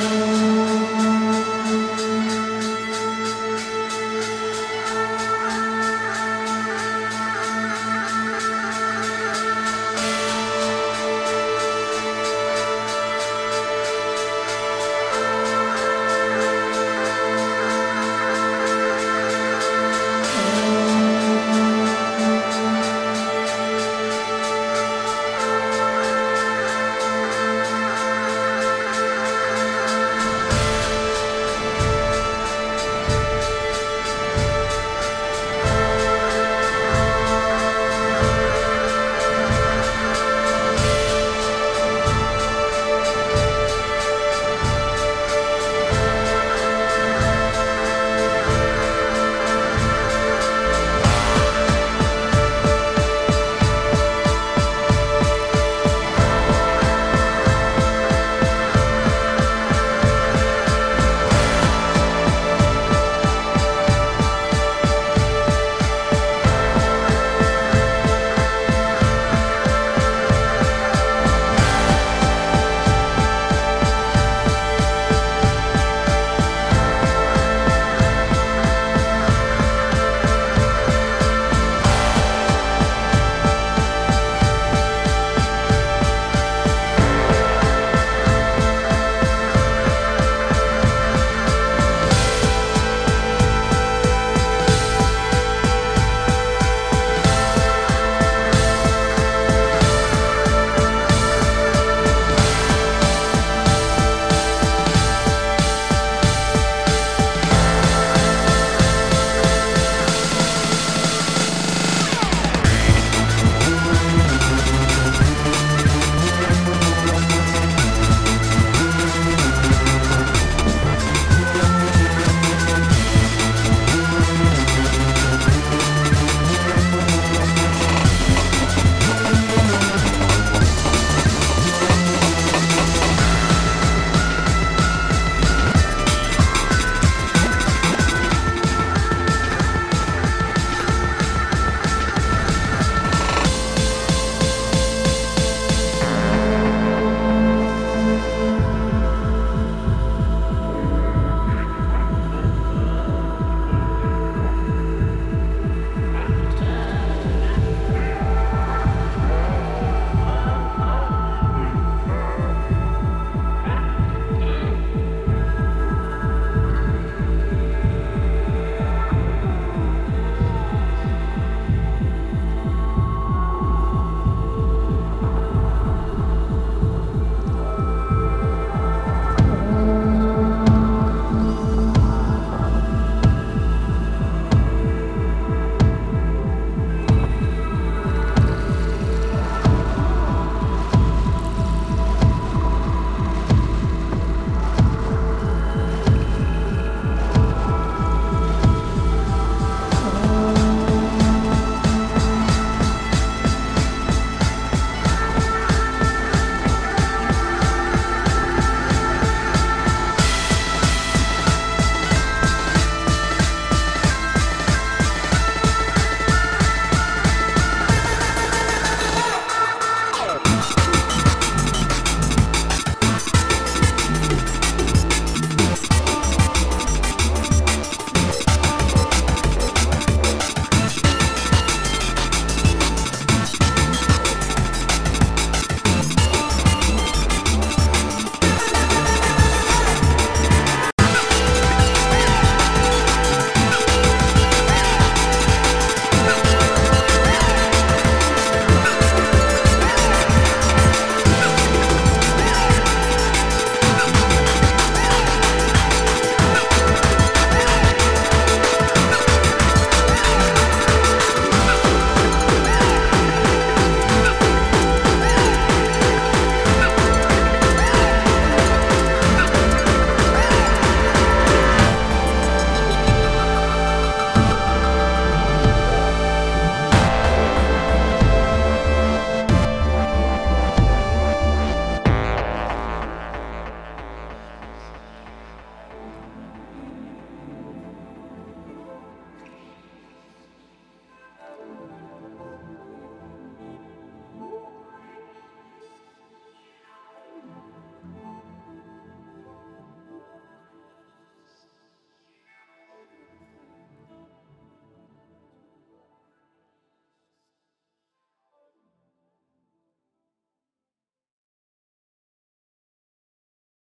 you.